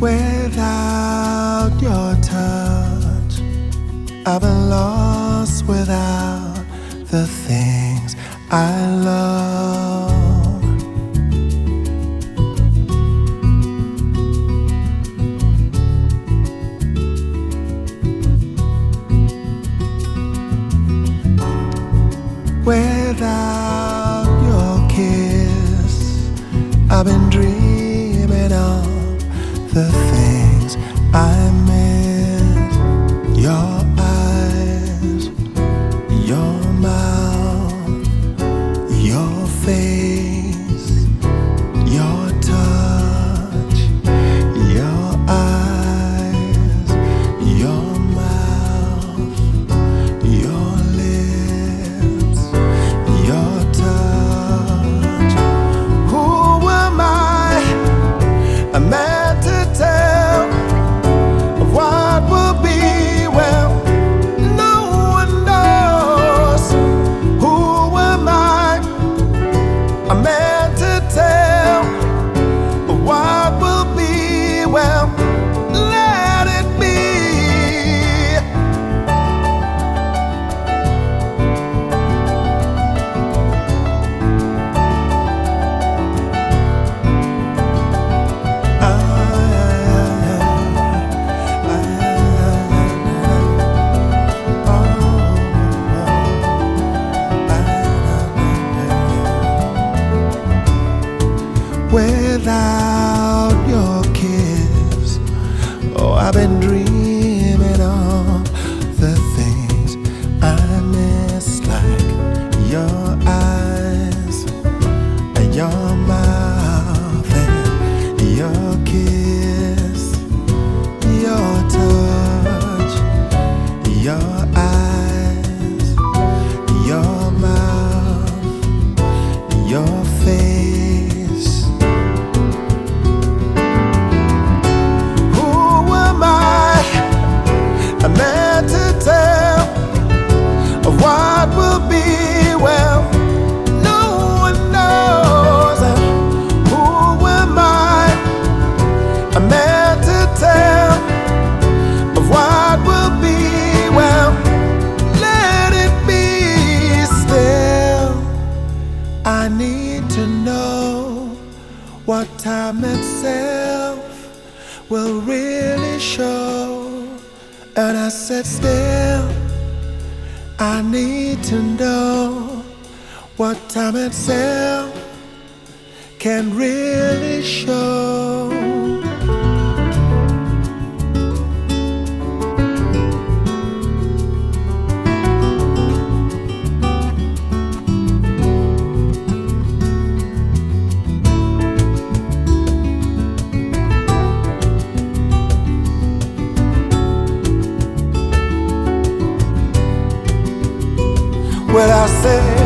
Without your touch, I've been lost without the things I love. without your kiss. I've been without your kiss. Oh, I've been dreaming. What time itself will really show. And I said, Still, I need to know what time itself can really show. What I said.